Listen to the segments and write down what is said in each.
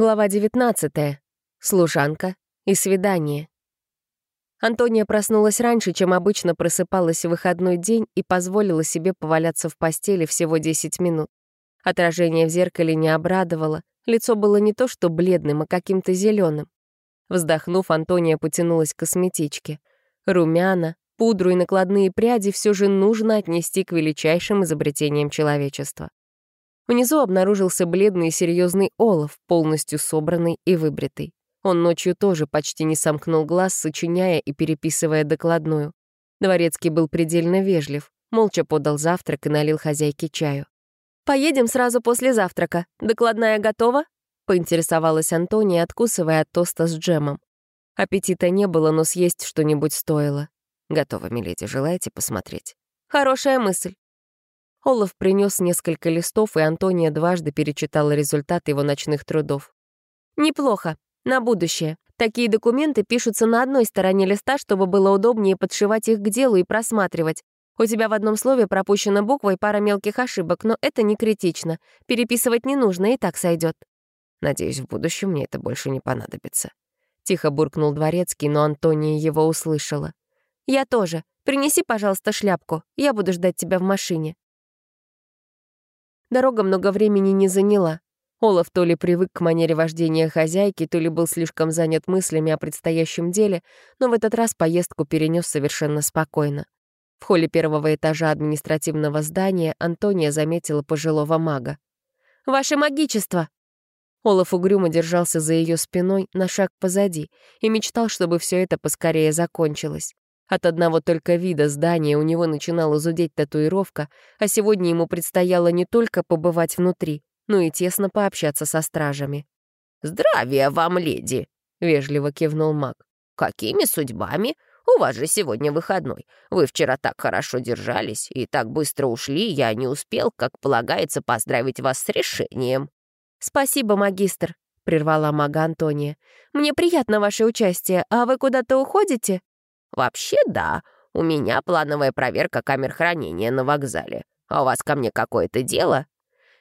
Глава 19. Служанка и свидание. Антония проснулась раньше, чем обычно просыпалась в выходной день и позволила себе поваляться в постели всего 10 минут. Отражение в зеркале не обрадовало, лицо было не то что бледным, а каким-то зеленым. Вздохнув, Антония потянулась к косметичке. Румяна, пудру и накладные пряди все же нужно отнести к величайшим изобретениям человечества. Внизу обнаружился бледный и серьезный олов, полностью собранный и выбритый. Он ночью тоже почти не сомкнул глаз, сочиняя и переписывая докладную. Дворецкий был предельно вежлив, молча подал завтрак и налил хозяйке чаю. «Поедем сразу после завтрака. Докладная готова?» — поинтересовалась Антония, откусывая от тоста с джемом. Аппетита не было, но съесть что-нибудь стоило. «Готово, миледи, желаете посмотреть?» «Хорошая мысль. Олаф принес несколько листов, и Антония дважды перечитала результат его ночных трудов. «Неплохо. На будущее. Такие документы пишутся на одной стороне листа, чтобы было удобнее подшивать их к делу и просматривать. У тебя в одном слове пропущена буква и пара мелких ошибок, но это не критично. Переписывать не нужно, и так сойдет. Надеюсь, в будущем мне это больше не понадобится. Тихо буркнул дворецкий, но Антония его услышала. «Я тоже. Принеси, пожалуйста, шляпку. Я буду ждать тебя в машине». Дорога много времени не заняла. Олаф то ли привык к манере вождения хозяйки, то ли был слишком занят мыслями о предстоящем деле, но в этот раз поездку перенес совершенно спокойно. В холле первого этажа административного здания Антония заметила пожилого мага. «Ваше магичество!» Олаф угрюмо держался за ее спиной на шаг позади и мечтал, чтобы все это поскорее закончилось. От одного только вида здания у него начинала зудеть татуировка, а сегодня ему предстояло не только побывать внутри, но и тесно пообщаться со стражами. «Здравия вам, леди!» — вежливо кивнул маг. «Какими судьбами? У вас же сегодня выходной. Вы вчера так хорошо держались и так быстро ушли, я не успел, как полагается, поздравить вас с решением». «Спасибо, магистр», — прервала мага Антония. «Мне приятно ваше участие. А вы куда-то уходите?» «Вообще да. У меня плановая проверка камер хранения на вокзале. А у вас ко мне какое-то дело?»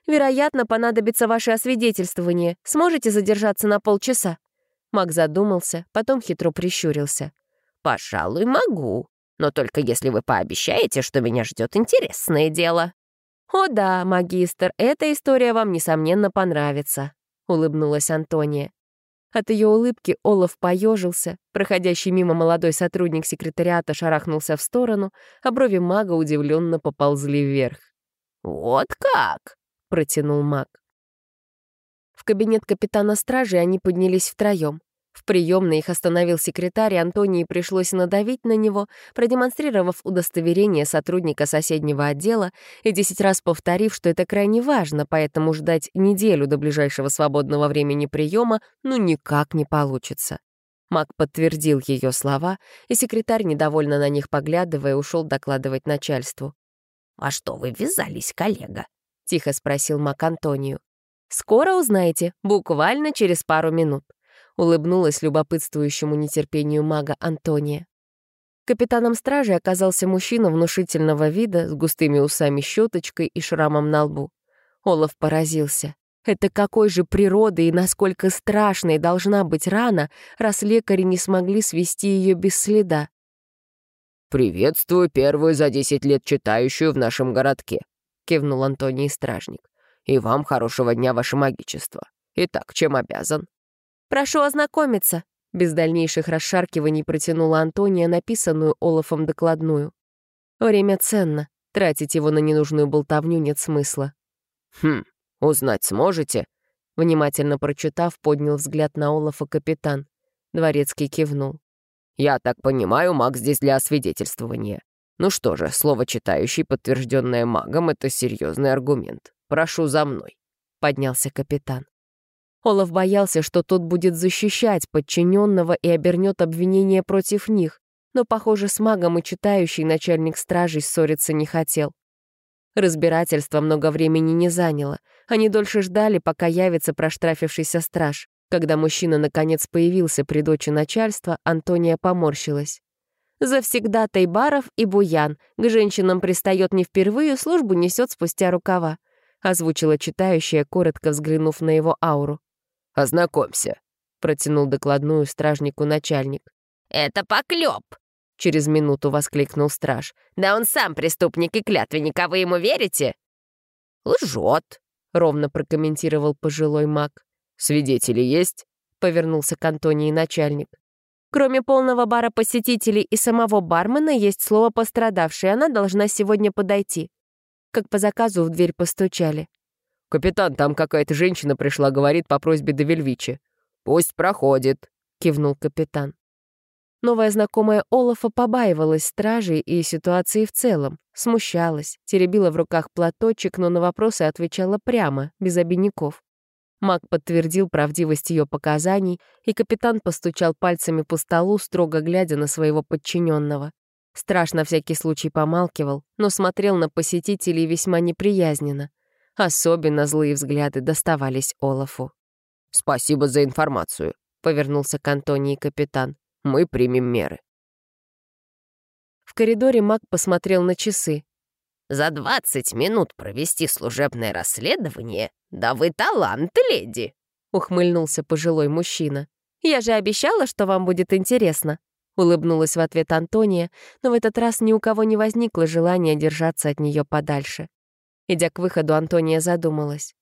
«Вероятно, понадобится ваше освидетельствование. Сможете задержаться на полчаса?» Мак задумался, потом хитро прищурился. «Пожалуй, могу. Но только если вы пообещаете, что меня ждет интересное дело». «О да, магистр, эта история вам, несомненно, понравится», — улыбнулась Антония. От ее улыбки Олаф поежился, проходящий мимо молодой сотрудник секретариата шарахнулся в сторону, а брови мага удивленно поползли вверх. «Вот как!» — протянул маг. В кабинет капитана стражи они поднялись втроем. В приемной их остановил секретарь, и Антонии пришлось надавить на него, продемонстрировав удостоверение сотрудника соседнего отдела и десять раз повторив, что это крайне важно, поэтому ждать неделю до ближайшего свободного времени приема ну никак не получится. Мак подтвердил ее слова, и секретарь, недовольно на них поглядывая, ушел докладывать начальству. «А что вы ввязались, коллега?» — тихо спросил Мак Антонию. «Скоро узнаете, буквально через пару минут» улыбнулась любопытствующему нетерпению мага Антония. Капитаном стражи оказался мужчина внушительного вида с густыми усами-щеточкой и шрамом на лбу. Олаф поразился. Это какой же природы и насколько страшной должна быть рана, раз лекари не смогли свести ее без следа. «Приветствую первую за десять лет читающую в нашем городке», — кивнул Антоний стражник. «И вам хорошего дня, ваше магичество. Итак, чем обязан?» «Прошу ознакомиться», — без дальнейших расшаркиваний протянула Антония написанную Олафом докладную. Время ценно, тратить его на ненужную болтовню нет смысла. «Хм, узнать сможете?» Внимательно прочитав, поднял взгляд на Олафа капитан. Дворецкий кивнул. «Я так понимаю, маг здесь для освидетельствования. Ну что же, слово читающий, подтвержденное магом, это серьезный аргумент. Прошу за мной», — поднялся капитан. Олаф боялся, что тот будет защищать подчиненного и обернет обвинение против них, но, похоже, с магом и читающий начальник стражей ссориться не хотел. Разбирательство много времени не заняло. Они дольше ждали, пока явится проштрафившийся страж. Когда мужчина наконец появился при дочи начальства, Антония поморщилась. Завсегда Тайбаров и Буян. К женщинам пристает не впервые, службу несет спустя рукава», — озвучила читающая, коротко взглянув на его ауру. «Ознакомься», — протянул докладную стражнику начальник. «Это поклеп!» — через минуту воскликнул страж. «Да он сам преступник и клятвенник, а вы ему верите?» «Лжет», — ровно прокомментировал пожилой маг. «Свидетели есть?» — повернулся к Антонии начальник. Кроме полного бара посетителей и самого бармена, есть слово «пострадавший», она должна сегодня подойти. Как по заказу в дверь постучали. «Капитан, там какая-то женщина пришла, говорит по просьбе Девельвичи. Пусть проходит», — кивнул капитан. Новая знакомая Олафа побаивалась стражей и ситуации в целом, смущалась, теребила в руках платочек, но на вопросы отвечала прямо, без обиняков. Маг подтвердил правдивость ее показаний, и капитан постучал пальцами по столу, строго глядя на своего подчиненного. Страж на всякий случай помалкивал, но смотрел на посетителей весьма неприязненно. Особенно злые взгляды доставались Олафу. «Спасибо за информацию», — повернулся к Антонии капитан. «Мы примем меры». В коридоре маг посмотрел на часы. «За двадцать минут провести служебное расследование «Да вы талант, леди!» — ухмыльнулся пожилой мужчина. «Я же обещала, что вам будет интересно!» Улыбнулась в ответ Антония, но в этот раз ни у кого не возникло желания держаться от нее подальше. Идя к выходу, Антония задумалась.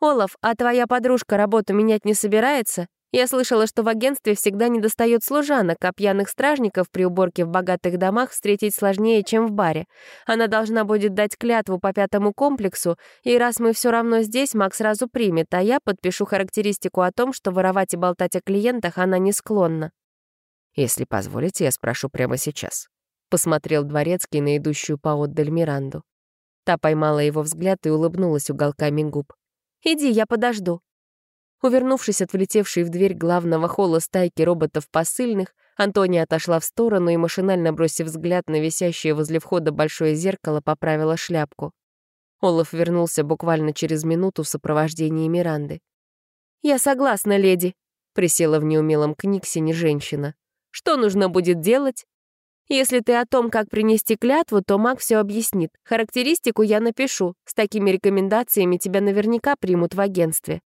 «Олаф, а твоя подружка работу менять не собирается? Я слышала, что в агентстве всегда недостает служанок, а пьяных стражников при уборке в богатых домах встретить сложнее, чем в баре. Она должна будет дать клятву по пятому комплексу, и раз мы все равно здесь, Мак сразу примет, а я подпишу характеристику о том, что воровать и болтать о клиентах она не склонна. «Если позволите, я спрошу прямо сейчас», — посмотрел Дворецкий на идущую поотдаль Миранду. Та поймала его взгляд и улыбнулась уголками губ. «Иди, я подожду», Увернувшись от влетевшей в дверь главного холла стайки роботов посыльных, Антония отошла в сторону и, машинально бросив взгляд на висящее возле входа большое зеркало, поправила шляпку. Олаф вернулся буквально через минуту в сопровождении Миранды. «Я согласна, леди», — присела в неумелом книгсине женщина. «Что нужно будет делать?» «Если ты о том, как принести клятву, то маг все объяснит. Характеристику я напишу. С такими рекомендациями тебя наверняка примут в агентстве».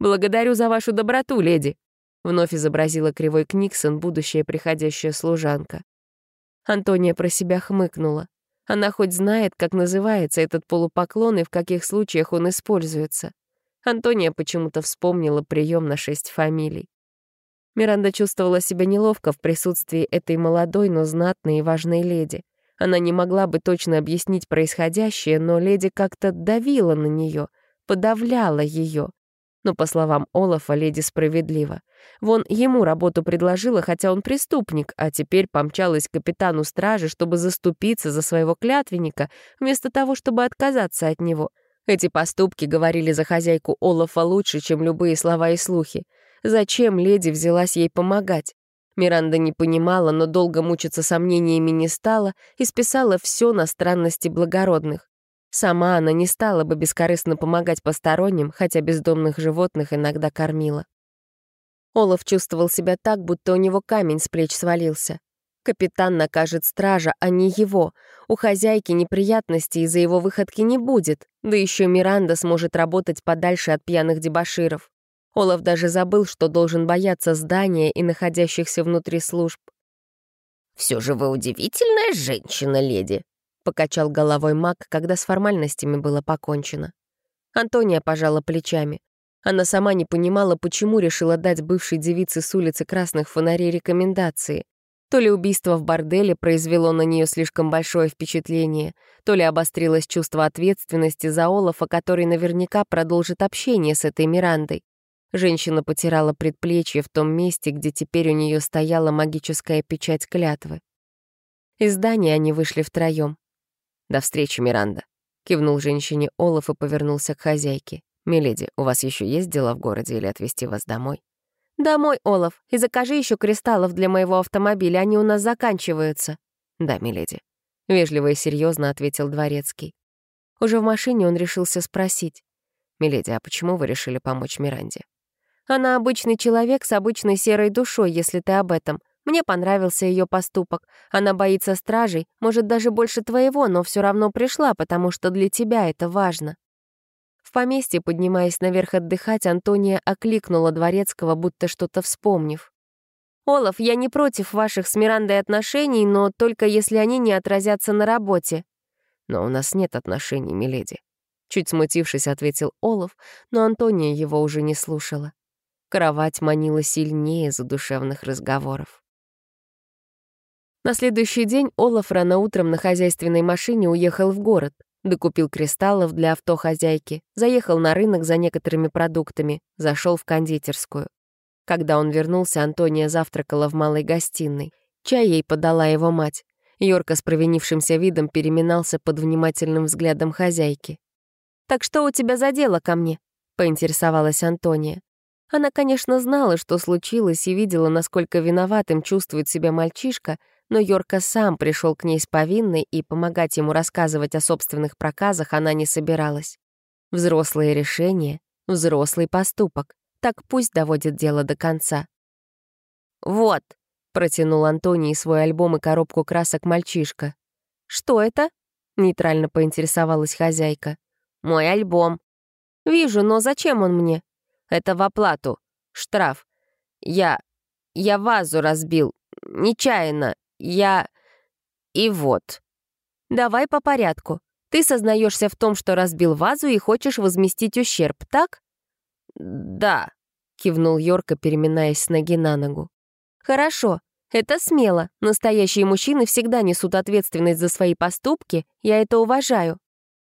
«Благодарю за вашу доброту, леди», — вновь изобразила кривой Книксон, будущая приходящая служанка. Антония про себя хмыкнула. Она хоть знает, как называется этот полупоклон и в каких случаях он используется. Антония почему-то вспомнила прием на шесть фамилий. Миранда чувствовала себя неловко в присутствии этой молодой, но знатной и важной леди. Она не могла бы точно объяснить происходящее, но леди как-то давила на нее, подавляла ее. Но, по словам Олафа, леди справедлива. Вон ему работу предложила, хотя он преступник, а теперь помчалась к капитану стражи, чтобы заступиться за своего клятвенника, вместо того, чтобы отказаться от него. Эти поступки говорили за хозяйку Олафа лучше, чем любые слова и слухи. Зачем леди взялась ей помогать? Миранда не понимала, но долго мучиться сомнениями не стала и списала все на странности благородных. Сама она не стала бы бескорыстно помогать посторонним, хотя бездомных животных иногда кормила. Олаф чувствовал себя так, будто у него камень с плеч свалился. Капитан накажет стража, а не его. У хозяйки неприятностей из-за его выходки не будет, да еще Миранда сможет работать подальше от пьяных дебоширов. Олаф даже забыл, что должен бояться здания и находящихся внутри служб. «Все же вы удивительная женщина, леди», — покачал головой маг, когда с формальностями было покончено. Антония пожала плечами. Она сама не понимала, почему решила дать бывшей девице с улицы красных фонарей рекомендации. То ли убийство в борделе произвело на нее слишком большое впечатление, то ли обострилось чувство ответственности за Олафа, который наверняка продолжит общение с этой Мирандой. Женщина потирала предплечье в том месте, где теперь у нее стояла магическая печать клятвы. Из здания они вышли втроем. «До встречи, Миранда», — кивнул женщине Олаф и повернулся к хозяйке. «Миледи, у вас еще есть дела в городе или отвезти вас домой?» «Домой, Олаф, и закажи еще кристаллов для моего автомобиля, они у нас заканчиваются». «Да, миледи», — вежливо и серьезно ответил дворецкий. Уже в машине он решился спросить. «Миледи, а почему вы решили помочь Миранде?» «Она обычный человек с обычной серой душой, если ты об этом. Мне понравился ее поступок. Она боится стражей, может, даже больше твоего, но все равно пришла, потому что для тебя это важно». В поместье, поднимаясь наверх отдыхать, Антония окликнула Дворецкого, будто что-то вспомнив. «Олаф, я не против ваших с Мирандой отношений, но только если они не отразятся на работе». «Но у нас нет отношений, миледи», — чуть смутившись, ответил Олаф, но Антония его уже не слушала. Кровать манила сильнее задушевных разговоров. На следующий день Олаф рано утром на хозяйственной машине уехал в город, докупил кристаллов для авто хозяйки, заехал на рынок за некоторыми продуктами, зашел в кондитерскую. Когда он вернулся, Антония завтракала в малой гостиной. Чай ей подала его мать. Йорка с провинившимся видом переминался под внимательным взглядом хозяйки. «Так что у тебя за дело ко мне?» — поинтересовалась Антония. Она, конечно, знала, что случилось, и видела, насколько виноватым чувствует себя мальчишка, но Йорка сам пришел к ней с повинной, и помогать ему рассказывать о собственных проказах она не собиралась. Взрослое решение, взрослый поступок. Так пусть доводит дело до конца. «Вот», — протянул Антоний свой альбом и коробку красок мальчишка. «Что это?» — нейтрально поинтересовалась хозяйка. «Мой альбом». «Вижу, но зачем он мне?» «Это в оплату. Штраф. Я... я вазу разбил. Нечаянно. Я... и вот». «Давай по порядку. Ты сознаешься в том, что разбил вазу и хочешь возместить ущерб, так?» «Да», — кивнул Йорка, переминаясь с ноги на ногу. «Хорошо, это смело. Настоящие мужчины всегда несут ответственность за свои поступки, я это уважаю».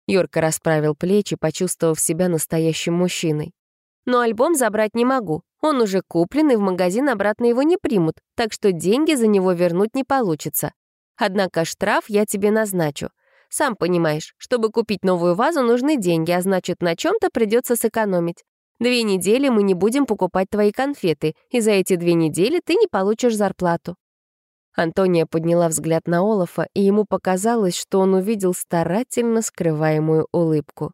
Йорка расправил плечи, почувствовав себя настоящим мужчиной. «Но альбом забрать не могу. Он уже куплен, и в магазин обратно его не примут, так что деньги за него вернуть не получится. Однако штраф я тебе назначу. Сам понимаешь, чтобы купить новую вазу, нужны деньги, а значит, на чем то придется сэкономить. Две недели мы не будем покупать твои конфеты, и за эти две недели ты не получишь зарплату». Антония подняла взгляд на Олафа, и ему показалось, что он увидел старательно скрываемую улыбку.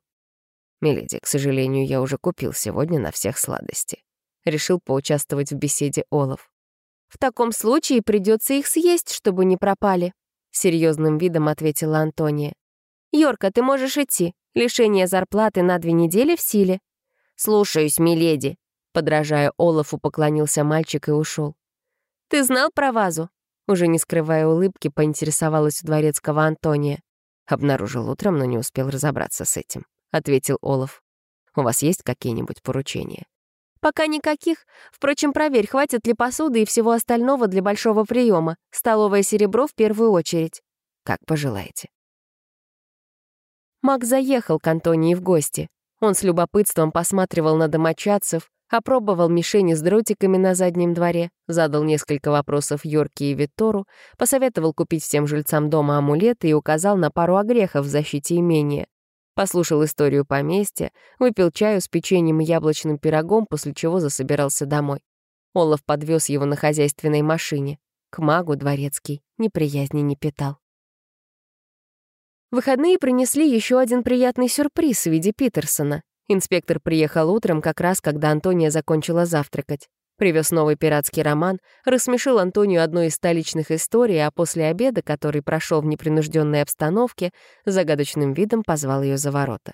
«Миледи, к сожалению, я уже купил сегодня на всех сладости». Решил поучаствовать в беседе Олаф. «В таком случае придется их съесть, чтобы не пропали», — серьезным видом ответила Антония. «Йорка, ты можешь идти. Лишение зарплаты на две недели в силе. «Слушаюсь, миледи», — подражая Олафу, поклонился мальчик и ушел. «Ты знал про вазу?» Уже не скрывая улыбки, поинтересовалась у дворецкого Антония. «Обнаружил утром, но не успел разобраться с этим», — ответил Олаф. «У вас есть какие-нибудь поручения?» «Пока никаких. Впрочем, проверь, хватит ли посуды и всего остального для большого приема. Столовое серебро в первую очередь». «Как пожелаете». Мак заехал к Антонии в гости. Он с любопытством посматривал на домочадцев, опробовал мишени с дротиками на заднем дворе, задал несколько вопросов Йорке и Витору, посоветовал купить всем жильцам дома амулеты и указал на пару огрехов в защите имения. Послушал историю поместья, выпил чаю с печеньем и яблочным пирогом, после чего засобирался домой. Олаф подвез его на хозяйственной машине. К магу дворецкий неприязни не питал. Выходные принесли еще один приятный сюрприз в виде Питерсона. Инспектор приехал утром, как раз когда Антония закончила завтракать. Привез новый пиратский роман, рассмешил Антонию одной из столичных историй, а после обеда, который прошел в непринужденной обстановке, загадочным видом позвал ее за ворота.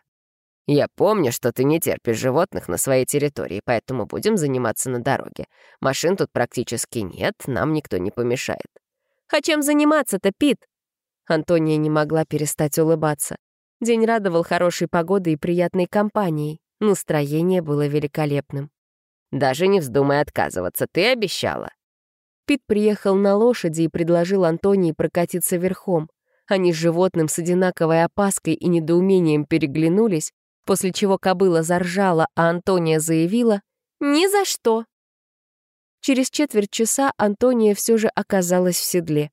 «Я помню, что ты не терпишь животных на своей территории, поэтому будем заниматься на дороге. Машин тут практически нет, нам никто не помешает». «А чем заниматься-то, Пит?» Антония не могла перестать улыбаться. День радовал хорошей погодой и приятной компанией. Настроение было великолепным. «Даже не вздумай отказываться, ты обещала». Пит приехал на лошади и предложил Антонии прокатиться верхом. Они с животным с одинаковой опаской и недоумением переглянулись, после чего кобыла заржала, а Антония заявила «Ни за что!». Через четверть часа Антония все же оказалась в седле.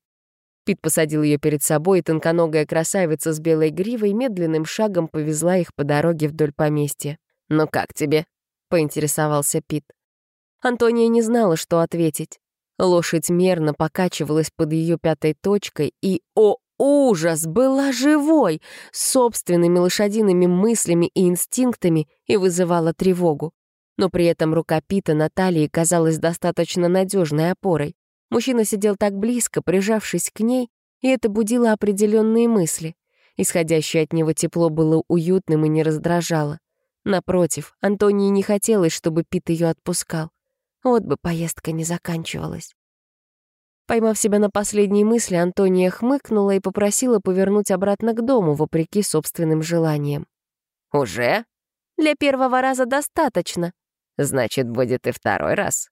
Пит посадил ее перед собой, и тонконогая красавица с белой гривой медленным шагом повезла их по дороге вдоль поместья. «Ну как тебе?» — поинтересовался Пит. Антония не знала, что ответить. Лошадь мерно покачивалась под ее пятой точкой и, о ужас, была живой, собственными лошадиными мыслями и инстинктами и вызывала тревогу. Но при этом рука Пита на талии казалась достаточно надежной опорой. Мужчина сидел так близко, прижавшись к ней, и это будило определенные мысли. Исходящее от него тепло было уютным и не раздражало. Напротив, Антонии не хотелось, чтобы Пит ее отпускал. Вот бы поездка не заканчивалась. Поймав себя на последней мысли, Антония хмыкнула и попросила повернуть обратно к дому, вопреки собственным желаниям. «Уже?» «Для первого раза достаточно». «Значит, будет и второй раз».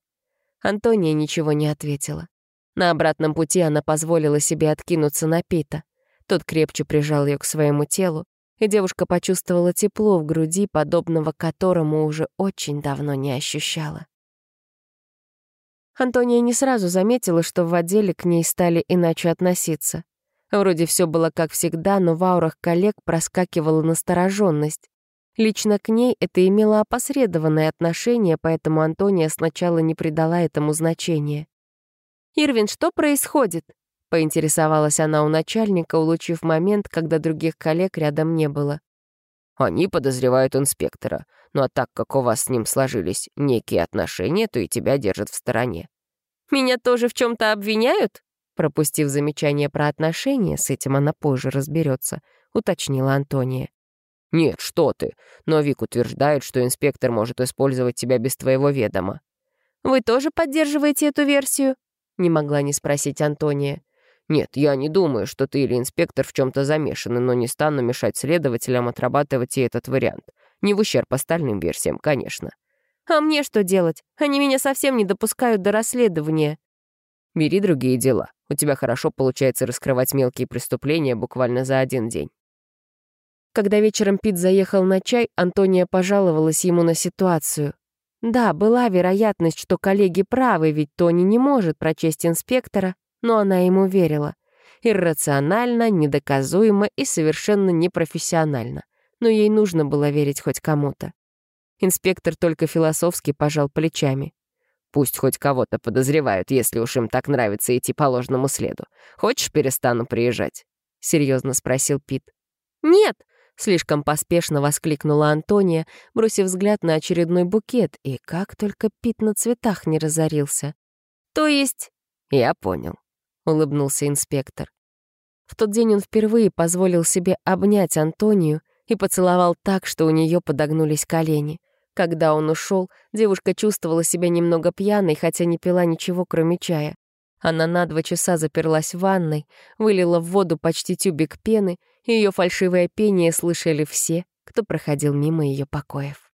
Антония ничего не ответила. На обратном пути она позволила себе откинуться на Пита. Тот крепче прижал ее к своему телу, и девушка почувствовала тепло в груди, подобного которому уже очень давно не ощущала. Антония не сразу заметила, что в отделе к ней стали иначе относиться. Вроде все было как всегда, но в аурах коллег проскакивала настороженность. Лично к ней это имело опосредованное отношение, поэтому Антония сначала не придала этому значения. «Ирвин, что происходит?» — поинтересовалась она у начальника, улучив момент, когда других коллег рядом не было. «Они подозревают инспектора, ну а так как у вас с ним сложились некие отношения, то и тебя держат в стороне». «Меня тоже в чем то обвиняют?» Пропустив замечание про отношения, с этим она позже разберется, уточнила Антония. «Нет, что ты, но Вик утверждает, что инспектор может использовать тебя без твоего ведома». «Вы тоже поддерживаете эту версию?» Не могла не спросить Антония. «Нет, я не думаю, что ты или инспектор в чем то замешаны, но не стану мешать следователям отрабатывать и этот вариант. Не в ущерб остальным версиям, конечно». «А мне что делать? Они меня совсем не допускают до расследования». «Бери другие дела. У тебя хорошо получается раскрывать мелкие преступления буквально за один день». Когда вечером Пит заехал на чай, Антония пожаловалась ему на ситуацию. Да, была вероятность, что коллеги правы, ведь Тони не может прочесть инспектора, но она ему верила. Иррационально, недоказуемо и совершенно непрофессионально. Но ей нужно было верить хоть кому-то. Инспектор только философски пожал плечами. «Пусть хоть кого-то подозревают, если уж им так нравится идти по ложному следу. Хочешь, перестану приезжать?» — серьезно спросил Пит. «Нет!» Слишком поспешно воскликнула Антония, бросив взгляд на очередной букет, и как только Пит на цветах не разорился. «То есть...» «Я понял», — улыбнулся инспектор. В тот день он впервые позволил себе обнять Антонию и поцеловал так, что у нее подогнулись колени. Когда он ушел, девушка чувствовала себя немного пьяной, хотя не пила ничего, кроме чая. Она на два часа заперлась в ванной, вылила в воду почти тюбик пены, и ее фальшивое пение слышали все, кто проходил мимо ее покоев.